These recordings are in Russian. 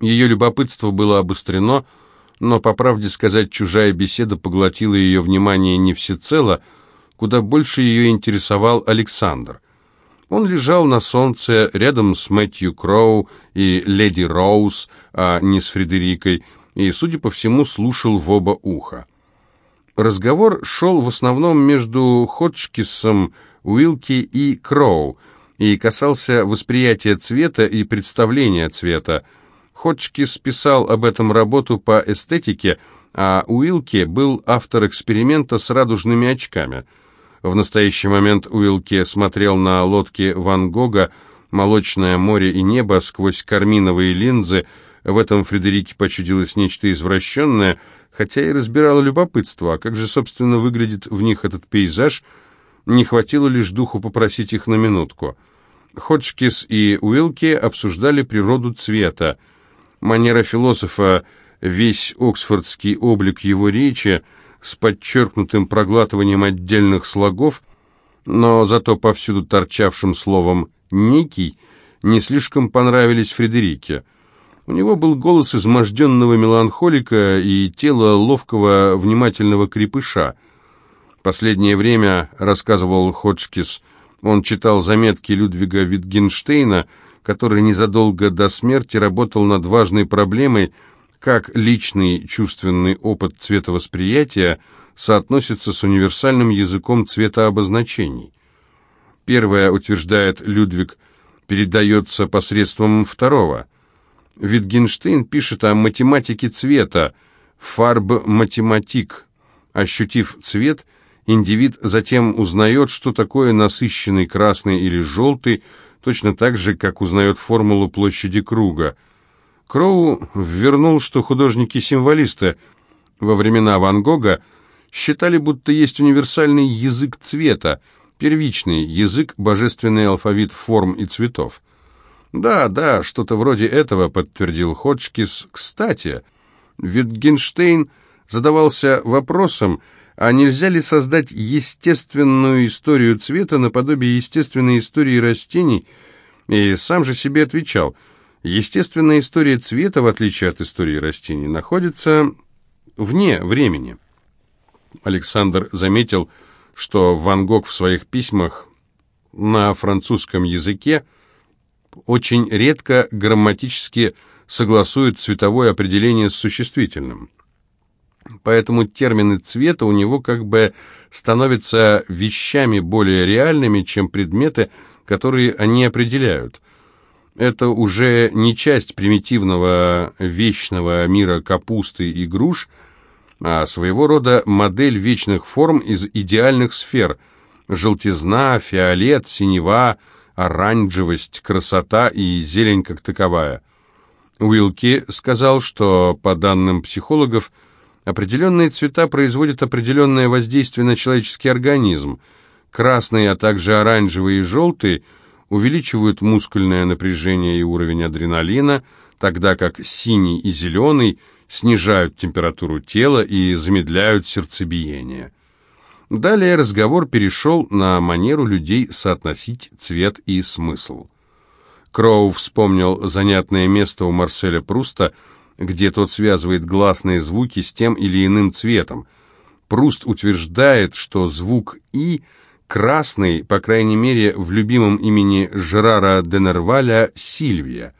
Ее любопытство было обострено, но, по правде сказать, чужая беседа поглотила ее внимание не всецело, куда больше ее интересовал Александр. Он лежал на солнце рядом с Мэтью Кроу и леди Роуз, а не с Фредерикой, и, судя по всему, слушал в оба уха. Разговор шел в основном между Ходжкисом, Уилки и Кроу, и касался восприятия цвета и представления цвета. Ходжкис писал об этом работу по эстетике, а Уилки был автор эксперимента с радужными очками – в настоящий момент Уилки смотрел на лодки Ван Гога, молочное море и небо сквозь карминовые линзы. В этом Фредерике почудилось нечто извращенное, хотя и разбирало любопытство, а как же, собственно, выглядит в них этот пейзаж, не хватило лишь духу попросить их на минутку. Ходжкис и Уилки обсуждали природу цвета. Манера философа, весь оксфордский облик его речи — с подчеркнутым проглатыванием отдельных слогов, но зато повсюду торчавшим словом «некий» не слишком понравились Фредерике. У него был голос изможденного меланхолика и тело ловкого, внимательного крепыша. Последнее время, рассказывал Ходжкис, он читал заметки Людвига Витгенштейна, который незадолго до смерти работал над важной проблемой – как личный чувственный опыт цветовосприятия соотносится с универсальным языком цветообозначений. Первое, утверждает Людвиг, передается посредством второго. Витгенштейн пишет о математике цвета, фарб-математик. Ощутив цвет, индивид затем узнает, что такое насыщенный красный или желтый, точно так же, как узнает формулу площади круга. Кроу ввернул, что художники-символисты во времена Ван Гога считали, будто есть универсальный язык цвета, первичный язык, божественный алфавит форм и цветов. «Да, да, что-то вроде этого», — подтвердил Ходжкис. «Кстати, Витгенштейн задавался вопросом, а нельзя ли создать естественную историю цвета наподобие естественной истории растений, и сам же себе отвечал — Естественная история цвета, в отличие от истории растений, находится вне времени. Александр заметил, что Ван Гог в своих письмах на французском языке очень редко грамматически согласует цветовое определение с существительным. Поэтому термины цвета у него как бы становятся вещами более реальными, чем предметы, которые они определяют это уже не часть примитивного вечного мира капусты и груш, а своего рода модель вечных форм из идеальных сфер – желтизна, фиолет, синева, оранжевость, красота и зелень как таковая. Уилки сказал, что, по данным психологов, определенные цвета производят определенное воздействие на человеческий организм. Красный, а также оранжевый и желтый – увеличивают мускульное напряжение и уровень адреналина, тогда как синий и зеленый снижают температуру тела и замедляют сердцебиение. Далее разговор перешел на манеру людей соотносить цвет и смысл. Кроу вспомнил занятное место у Марселя Пруста, где тот связывает гласные звуки с тем или иным цветом. Пруст утверждает, что звук «и» – красный, по крайней мере, в любимом имени Жерара де Нерваля Сильвия.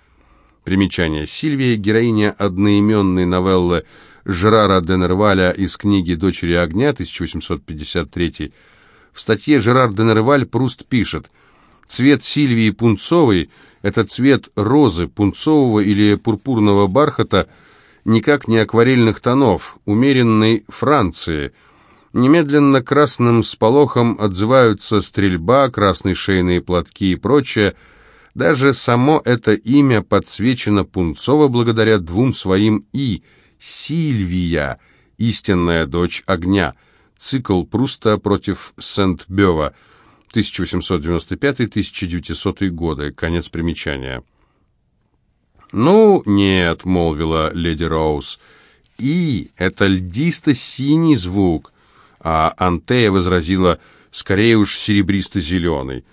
Примечание. Сильвия – героиня одноименной новеллы Жерара де Нерваля из книги «Дочери огня» 1853. В статье Жерар де Нерваль Пруст пишет «Цвет Сильвии пунцовый – это цвет розы, пунцового или пурпурного бархата, никак не акварельных тонов, умеренной Франции – Немедленно красным сполохом отзываются стрельба, красные шейные платки и прочее. Даже само это имя подсвечено Пунцово благодаря двум своим «и» — Сильвия, истинная дочь огня. Цикл Пруста против Сент-Бева, 1895-1900 годы. Конец примечания. «Ну, нет», — молвила леди Роуз, — «и» — это льдисто-синий звук, а Антея возразила «скорее уж серебристо-зеленый».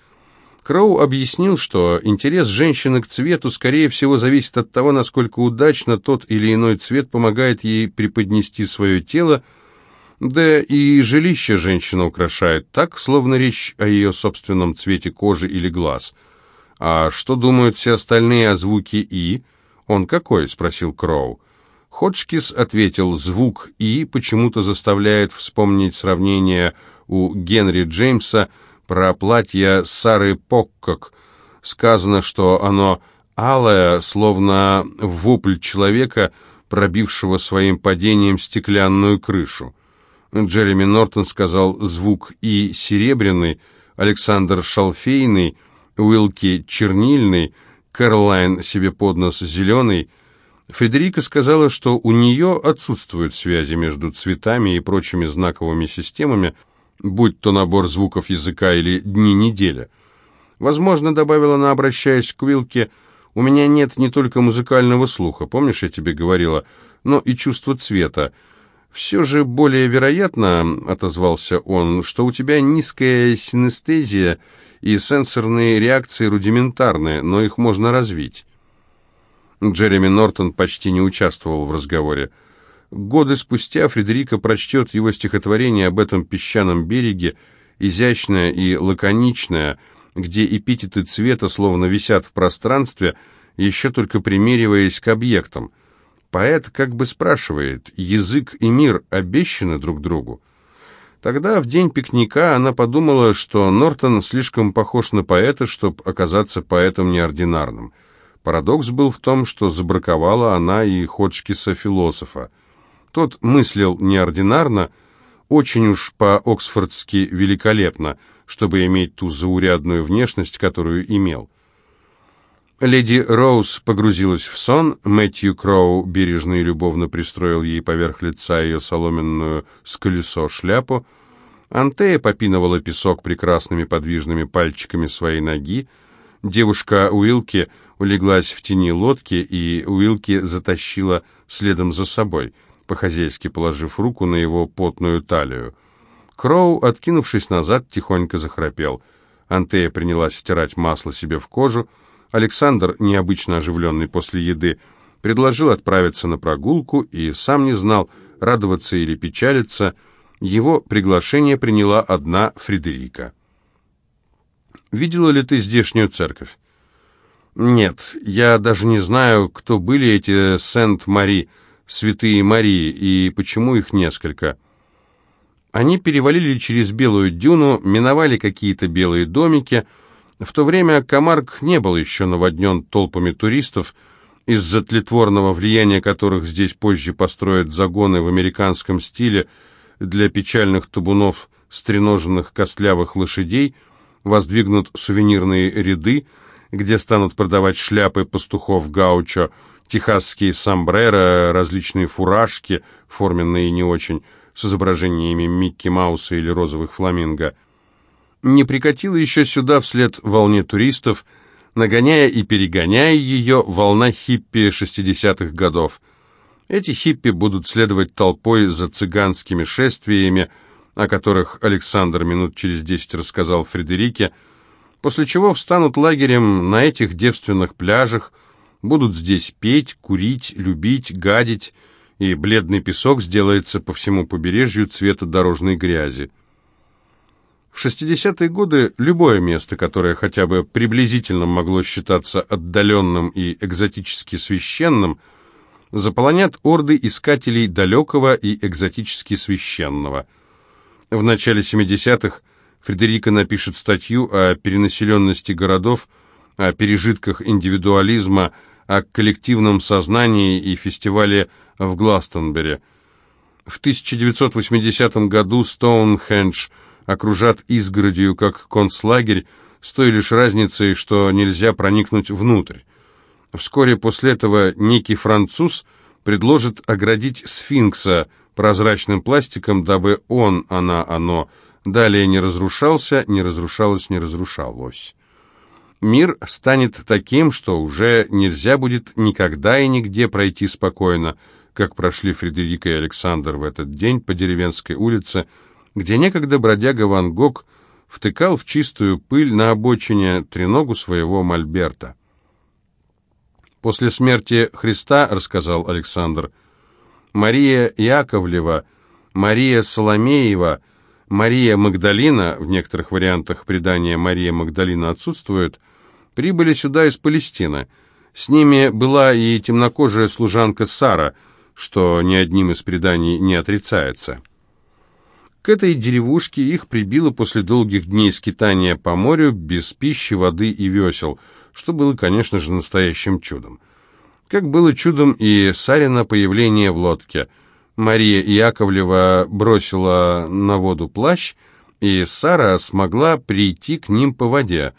Кроу объяснил, что интерес женщины к цвету, скорее всего, зависит от того, насколько удачно тот или иной цвет помогает ей преподнести свое тело, да и жилище женщина украшает так, словно речь о ее собственном цвете кожи или глаз. «А что думают все остальные о звуке «и»?» «Он какой?» — спросил Кроу. Ходжкис ответил, звук «и» почему-то заставляет вспомнить сравнение у Генри Джеймса – про платье Сары Поккок. Сказано, что оно алое, словно вопль человека, пробившего своим падением стеклянную крышу. Джереми Нортон сказал звук «и» серебряный, Александр шалфейный, Уилки чернильный, Кэролайн себе под нос зеленый. Фредерика сказала, что у нее отсутствуют связи между цветами и прочими знаковыми системами, будь то набор звуков языка или дни недели. Возможно, добавила она, обращаясь к Уилке, у меня нет не только музыкального слуха, помнишь, я тебе говорила, но и чувства цвета. Все же более вероятно, отозвался он, что у тебя низкая синестезия и сенсорные реакции рудиментарные, но их можно развить. Джереми Нортон почти не участвовал в разговоре. Годы спустя Фредерика прочтет его стихотворение об этом песчаном береге, изящное и лаконичное, где эпитеты цвета словно висят в пространстве, еще только примериваясь к объектам. Поэт как бы спрашивает, язык и мир обещаны друг другу? Тогда, в день пикника, она подумала, что Нортон слишком похож на поэта, чтобы оказаться поэтом неординарным. Парадокс был в том, что забраковала она и Ходжкиса-философа. Тот мыслил неординарно, очень уж по-оксфордски великолепно, чтобы иметь ту заурядную внешность, которую имел. Леди Роуз погрузилась в сон, Мэтью Кроу бережно и любовно пристроил ей поверх лица ее соломенную с колесо шляпу, Антея попинывала песок прекрасными подвижными пальчиками своей ноги, девушка Уилки улеглась в тени лодки, и Уилки затащила следом за собой — по-хозяйски положив руку на его потную талию. Кроу, откинувшись назад, тихонько захрапел. Антея принялась втирать масло себе в кожу. Александр, необычно оживленный после еды, предложил отправиться на прогулку и сам не знал, радоваться или печалиться. Его приглашение приняла одна Фредерика. «Видела ли ты здешнюю церковь?» «Нет, я даже не знаю, кто были эти Сент-Мари», святые Марии и почему их несколько. Они перевалили через Белую дюну, миновали какие-то белые домики. В то время Камарк не был еще наводнен толпами туристов, из-за тлетворного влияния которых здесь позже построят загоны в американском стиле для печальных табунов стреноженных костлявых лошадей, воздвигнут сувенирные ряды, где станут продавать шляпы пастухов гаучо, техасские сомбреро, различные фуражки, форменные не очень, с изображениями Микки Мауса или розовых фламинго. Не прикатила еще сюда вслед волне туристов, нагоняя и перегоняя ее волна хиппи 60-х годов. Эти хиппи будут следовать толпой за цыганскими шествиями, о которых Александр минут через десять рассказал Фредерике, после чего встанут лагерем на этих девственных пляжах, Будут здесь петь, курить, любить, гадить, и бледный песок сделается по всему побережью цвета дорожной грязи. В 60-е годы любое место, которое хотя бы приблизительно могло считаться отдаленным и экзотически священным, заполонят орды искателей далекого и экзотически священного. В начале 70-х Фредерика напишет статью о перенаселенности городов, о пережитках индивидуализма, о коллективном сознании и фестивале в Гластонбери. В 1980 году Стоунхендж окружат изгородью как концлагерь, с той лишь разницей, что нельзя проникнуть внутрь. Вскоре после этого некий француз предложит оградить сфинкса прозрачным пластиком, дабы он, она, оно далее не разрушался, не разрушалось, не разрушалось мир станет таким, что уже нельзя будет никогда и нигде пройти спокойно, как прошли Фредерика и Александр в этот день по деревенской улице, где некогда бродяга Ван Гог втыкал в чистую пыль на обочине треногу своего мольберта. После смерти Христа, рассказал Александр, Мария Яковлева, Мария Соломеева, Мария Магдалина, в некоторых вариантах предания Мария Магдалина отсутствует, прибыли сюда из Палестины. С ними была и темнокожая служанка Сара, что ни одним из преданий не отрицается. К этой деревушке их прибило после долгих дней скитания по морю без пищи, воды и весел – что было, конечно же, настоящим чудом. Как было чудом и Сарина появление в лодке. Мария Яковлева бросила на воду плащ, и Сара смогла прийти к ним по воде.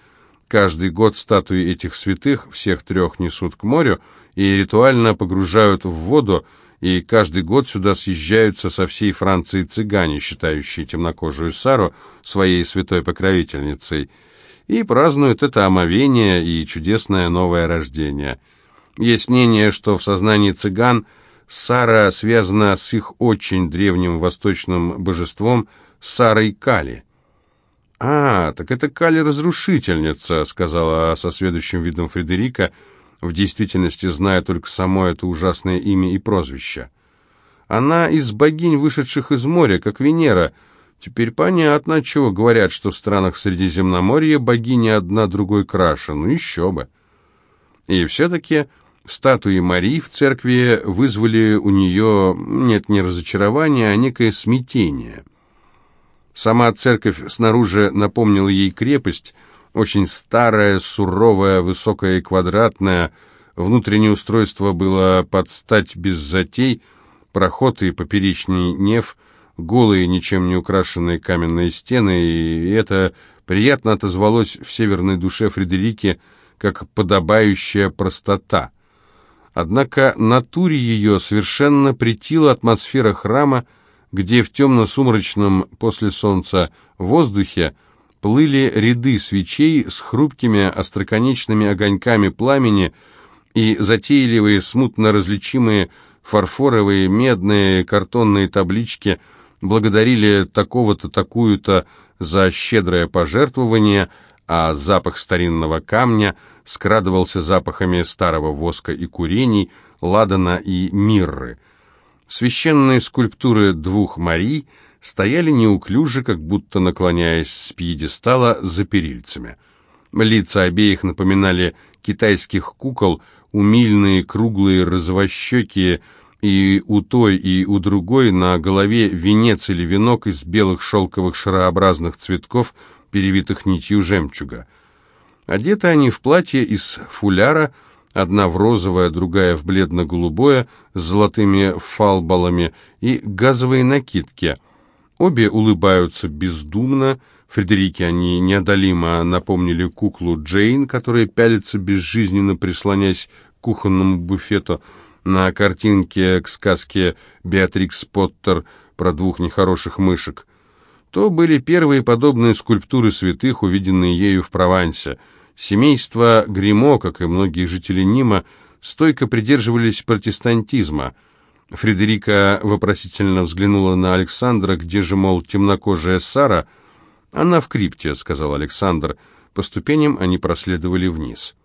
Каждый год статуи этих святых всех трех несут к морю и ритуально погружают в воду, и каждый год сюда съезжаются со всей Франции цыгане, считающие темнокожую Сару своей святой покровительницей – и празднуют это омовение и чудесное новое рождение. Есть мнение, что в сознании цыган Сара связана с их очень древним восточным божеством Сарой Кали. «А, так это Кали-разрушительница», — сказала со следующим видом Фредерика, в действительности зная только само это ужасное имя и прозвище. «Она из богинь, вышедших из моря, как Венера», Теперь понятно, чего говорят, что в странах Средиземноморья богини одна другой краше. Ну еще бы. И все-таки статуи Марии в церкви вызвали у нее, нет, не разочарование, а некое смятение. Сама церковь снаружи напомнила ей крепость, очень старая, суровая, высокая и квадратная. Внутреннее устройство было под стать без затей, проход и поперечный неф – голые, ничем не украшенные каменные стены, и это приятно отозвалось в северной душе Фредерики как подобающая простота. Однако натуре ее совершенно претила атмосфера храма, где в темно-сумрачном после солнца воздухе плыли ряды свечей с хрупкими остроконечными огоньками пламени и затейливые, смутно различимые фарфоровые, медные, картонные таблички – благодарили такого-то, такую-то за щедрое пожертвование, а запах старинного камня скрадывался запахами старого воска и курений, ладана и мирры. Священные скульптуры двух Марий стояли неуклюже, как будто наклоняясь с пьедестала за перильцами. Лица обеих напоминали китайских кукол, умильные, круглые, розовощекие, и у той, и у другой на голове венец или венок из белых шелковых шарообразных цветков, перевитых нитью жемчуга. Одеты они в платье из фуляра, одна в розовое, другая в бледно-голубое, с золотыми фалбалами и газовые накидки. Обе улыбаются бездумно, Фредерике они неодолимо напомнили куклу Джейн, которая пялится безжизненно, прислонясь к кухонному буфету, на картинке к сказке «Беатрикс Поттер» про двух нехороших мышек, то были первые подобные скульптуры святых, увиденные ею в Провансе. Семейство Гримо, как и многие жители Нима, стойко придерживались протестантизма. Фредерика вопросительно взглянула на Александра, где же, мол, темнокожая Сара. «Она в крипте», — сказал Александр. По ступеням они проследовали вниз.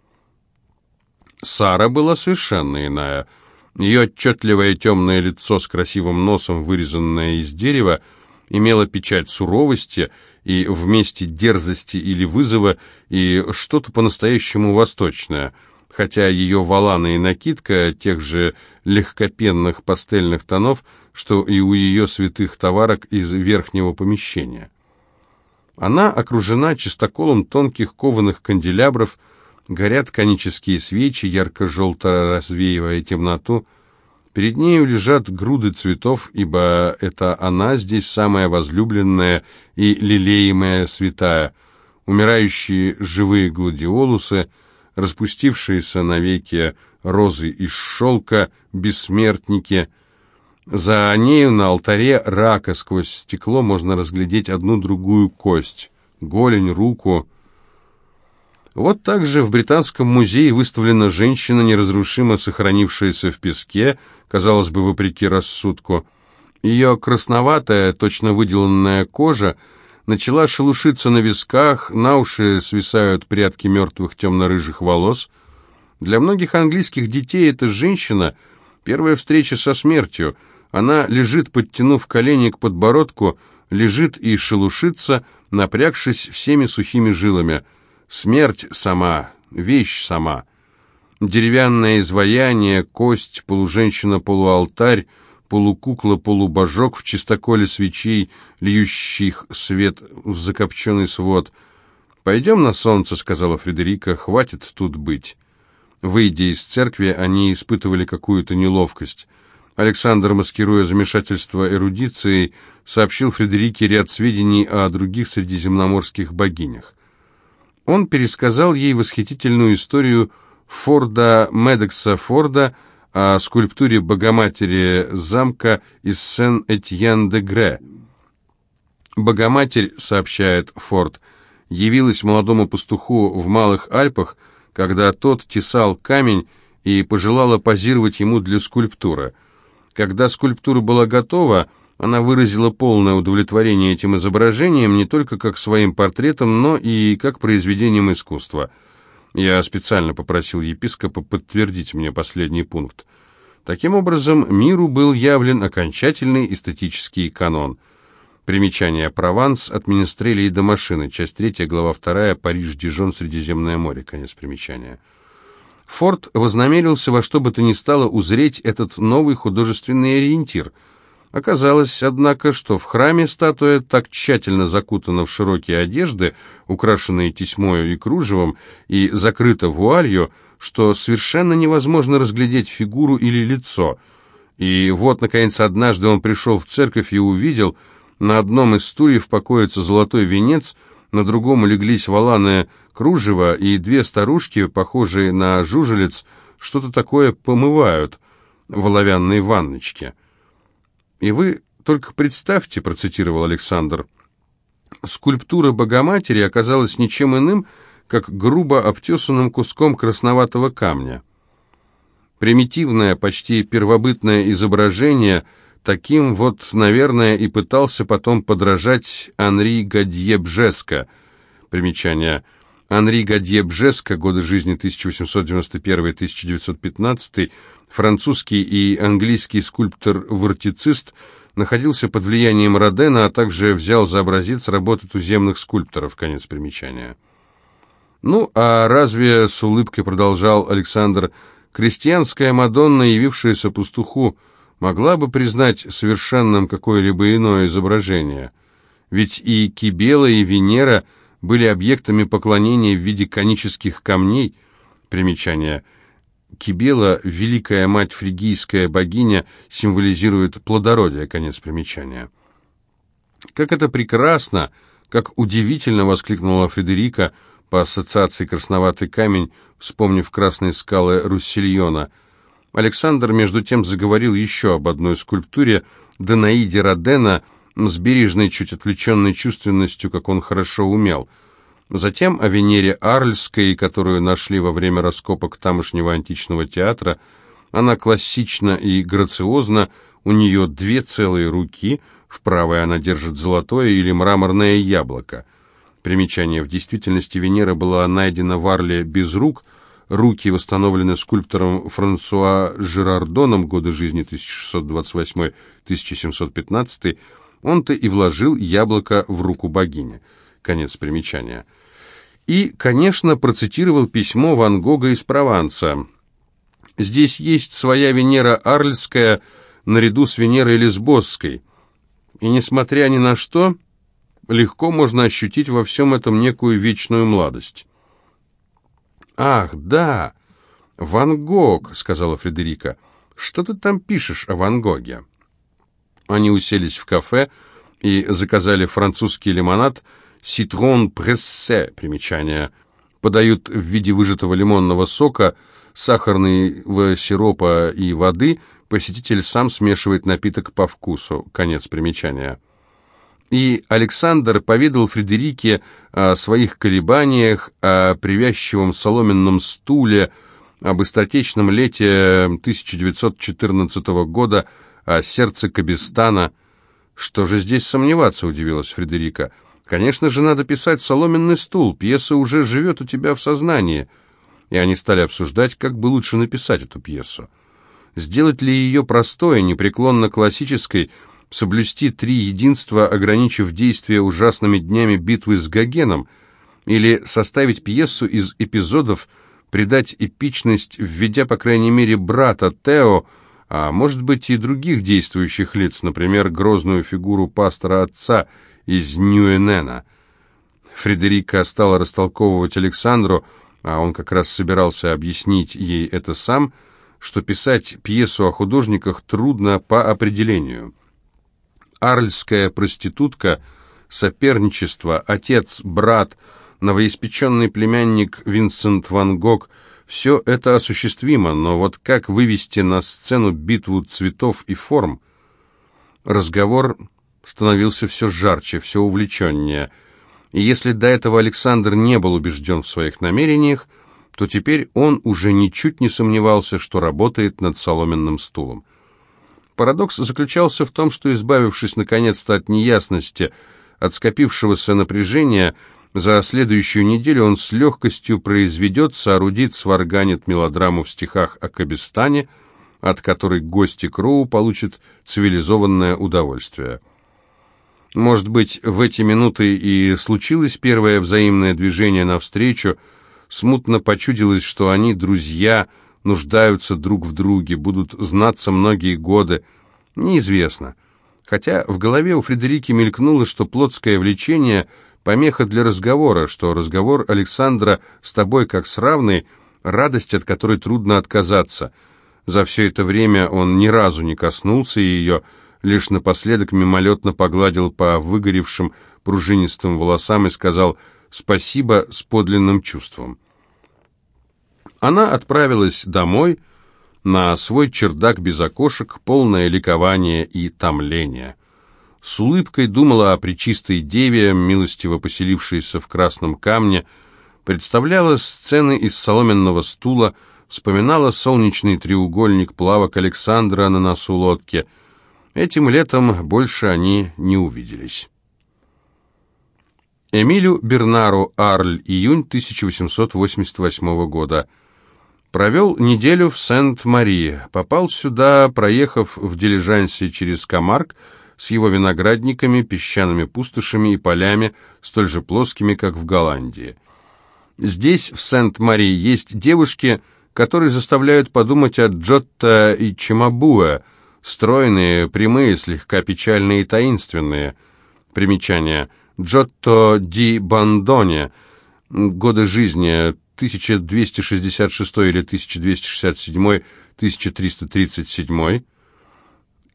Сара была совершенно иная — ее отчетливое темное лицо с красивым носом, вырезанное из дерева, имело печать суровости и вместе дерзости или вызова, и что-то по-настоящему восточное, хотя ее валана и накидка тех же легкопенных пастельных тонов, что и у ее святых товарок из верхнего помещения. Она окружена чистоколом тонких кованых канделябров, Горят конические свечи, ярко-желто развеивая темноту. Перед нею лежат груды цветов, ибо это она здесь самая возлюбленная и лелеемая святая. Умирающие живые гладиолусы, распустившиеся навеки розы из шелка, бессмертники. За нею на алтаре рака сквозь стекло можно разглядеть одну-другую кость, голень, руку — вот так же в Британском музее выставлена женщина, неразрушимо сохранившаяся в песке, казалось бы, вопреки рассудку. Ее красноватая, точно выделанная кожа начала шелушиться на висках, на уши свисают прядки мертвых темно-рыжих волос. Для многих английских детей эта женщина — первая встреча со смертью. Она лежит, подтянув колени к подбородку, лежит и шелушится, напрягшись всеми сухими жилами. Смерть сама, вещь сама. Деревянное изваяние, кость, полуженщина-полуалтарь, полукукла-полубожок в чистоколе свечей, льющих свет в закопченный свод. «Пойдем на солнце», — сказала Фредерика, — «хватит тут быть». Выйдя из церкви, они испытывали какую-то неловкость. Александр, маскируя замешательство эрудицией, сообщил Фредерике ряд сведений о других средиземноморских богинях. Он пересказал ей восхитительную историю Форда Медекса Форда о скульптуре Богоматери замка из Сен-Этьен-де-Гре. Богоматерь, сообщает Форд, явилась молодому пастуху в Малых Альпах, когда тот тесал камень и пожелала позировать ему для скульптуры. Когда скульптура была готова, она выразила полное удовлетворение этим изображением не только как своим портретом, но и как произведением искусства – я специально попросил епископа подтвердить мне последний пункт. Таким образом, миру был явлен окончательный эстетический канон. Примечание «Прованс» от Министрелии до машины», часть 3, глава 2, Париж, Дижон, Средиземное море, конец примечания. Форд вознамерился во что бы то ни стало узреть этот новый художественный ориентир – Оказалось, однако, что в храме статуя так тщательно закутана в широкие одежды, украшенные тесьмою и кружевом, и закрыта вуалью, что совершенно невозможно разглядеть фигуру или лицо. И вот, наконец, однажды он пришел в церковь и увидел, на одном из стульев покоится золотой венец, на другом улеглись валаное кружево, и две старушки, похожие на жужелец, что-то такое помывают в оловянной ванночке. И вы только представьте, процитировал Александр, скульптура Богоматери оказалась ничем иным, как грубо обтесанным куском красноватого камня. Примитивное, почти первобытное изображение таким вот, наверное, и пытался потом подражать Анри Гадье-Бжеско. Примечание. Анри Гадье-Бжеско, годы жизни 1891-1915, французский и английский скульптор-вортицист, находился под влиянием Родена, а также взял за образец работы туземных скульпторов. Конец примечания. Ну, а разве, с улыбкой продолжал Александр, крестьянская Мадонна, явившаяся пастуху, могла бы признать совершенным какое-либо иное изображение? Ведь и Кибела, и Венера были объектами поклонения в виде конических камней. Примечание – Кибела, великая мать фригийская богиня, символизирует плодородие, конец примечания. «Как это прекрасно! Как удивительно!» — воскликнула Фредерика по ассоциации «Красноватый камень», вспомнив красные скалы Руссельона. Александр, между тем, заговорил еще об одной скульптуре Данаиде Родена с бережной, чуть отвлеченной чувственностью, как он хорошо умел — Затем о Венере Арльской, которую нашли во время раскопок тамошнего античного театра. Она классична и грациозна, у нее две целые руки, в правой она держит золотое или мраморное яблоко. Примечание. В действительности Венера была найдена в Арле без рук, руки восстановлены скульптором Франсуа Жерардоном, годы жизни 1628-1715, он-то и вложил яблоко в руку богини. Конец примечания и, конечно, процитировал письмо Ван Гога из Прованса. Здесь есть своя Венера Арльская наряду с Венерой Лесбосской, и, несмотря ни на что, легко можно ощутить во всем этом некую вечную младость. «Ах, да, Ван Гог», — сказала Фредерика, — «что ты там пишешь о Ван Гоге?» Они уселись в кафе и заказали французский лимонад — «Ситрон прессе» примечание. Подают в виде выжатого лимонного сока, сахарного сиропа и воды. Посетитель сам смешивает напиток по вкусу. Конец примечания. И Александр поведал Фредерике о своих колебаниях, о привязчивом соломенном стуле, об быстротечном лете 1914 года, о сердце Кабистана. «Что же здесь сомневаться?» – удивилась Фредерика – Конечно же, надо писать «Соломенный стул», пьеса уже живет у тебя в сознании. И они стали обсуждать, как бы лучше написать эту пьесу. Сделать ли ее простой, непреклонно классической, соблюсти три единства, ограничив действие ужасными днями битвы с Гогеном, или составить пьесу из эпизодов, придать эпичность, введя, по крайней мере, брата Тео, а может быть и других действующих лиц, например, грозную фигуру пастора отца из Ньюэнена. Фредерика стала растолковывать Александру, а он как раз собирался объяснить ей это сам, что писать пьесу о художниках трудно по определению. Арльская проститутка, соперничество, отец, брат, новоиспеченный племянник Винсент Ван Гог – все это осуществимо, но вот как вывести на сцену битву цветов и форм? Разговор становился все жарче, все увлеченнее. И если до этого Александр не был убежден в своих намерениях, то теперь он уже ничуть не сомневался, что работает над соломенным стулом. Парадокс заключался в том, что, избавившись наконец-то от неясности, от скопившегося напряжения, за следующую неделю он с легкостью произведет, соорудит, сварганит мелодраму в стихах о Кабистане, от которой гости Кроу получат цивилизованное удовольствие. Может быть, в эти минуты и случилось первое взаимное движение навстречу, смутно почудилось, что они, друзья, нуждаются друг в друге, будут знаться многие годы, неизвестно. Хотя в голове у Фредерики мелькнуло, что плотское влечение – помеха для разговора, что разговор Александра с тобой как с равной, радость, от которой трудно отказаться. За все это время он ни разу не коснулся ее, лишь напоследок мимолетно погладил по выгоревшим пружинистым волосам и сказал «спасибо с подлинным чувством». Она отправилась домой, на свой чердак без окошек, полное ликование и томление с улыбкой думала о Пречистой Деве, милостиво поселившейся в Красном Камне, представляла сцены из соломенного стула, вспоминала солнечный треугольник плавок Александра на носу лодки. Этим летом больше они не увиделись. Эмилю Бернару Арль, июнь 1888 года. Провел неделю в Сент-Мари, попал сюда, проехав в дилижансе через Камарк, с его виноградниками, песчаными пустошами и полями, столь же плоскими, как в Голландии. Здесь, в Сент-Мари, есть девушки, которые заставляют подумать о Джотто и Чимабуэ, стройные, прямые, слегка печальные и таинственные. Примечание. Джотто ди Бандоне. Годы жизни 1266 или 1267, 1337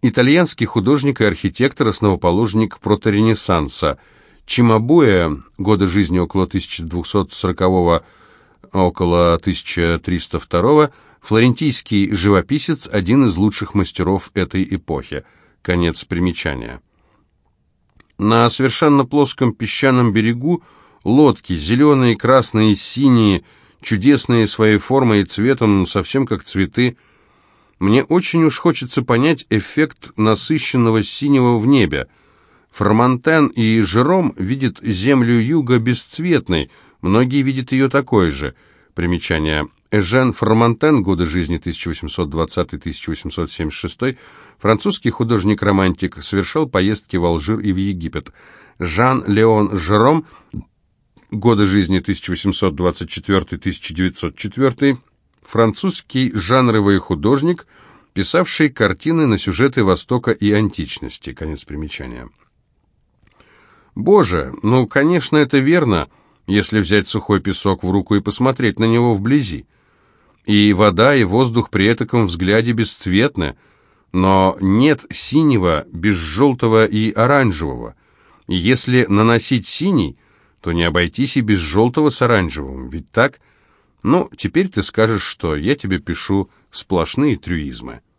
итальянский художник и архитектор, основоположник проторенессанса. Чимабуэ, годы жизни около 1240 около 1302 флорентийский живописец, один из лучших мастеров этой эпохи. Конец примечания. На совершенно плоском песчаном берегу лодки, зеленые, красные, синие, чудесные своей формой и цветом, совсем как цветы, мне очень уж хочется понять эффект насыщенного синего в небе. Фромантен и Жером видят землю юга бесцветной, многие видят ее такой же. Примечание. Эжен Фромантен, годы жизни 1820-1876, французский художник-романтик, совершал поездки в Алжир и в Египет. Жан-Леон Жером, годы жизни 1824-1904, французский жанровый художник, писавший картины на сюжеты Востока и античности. Конец примечания. Боже, ну, конечно, это верно, если взять сухой песок в руку и посмотреть на него вблизи. И вода, и воздух при этом взгляде бесцветны, но нет синего без желтого и оранжевого. Если наносить синий, то не обойтись и без желтого с оранжевым, ведь так – ну, теперь ты скажешь, что я тебе пишу сплошные трюизмы.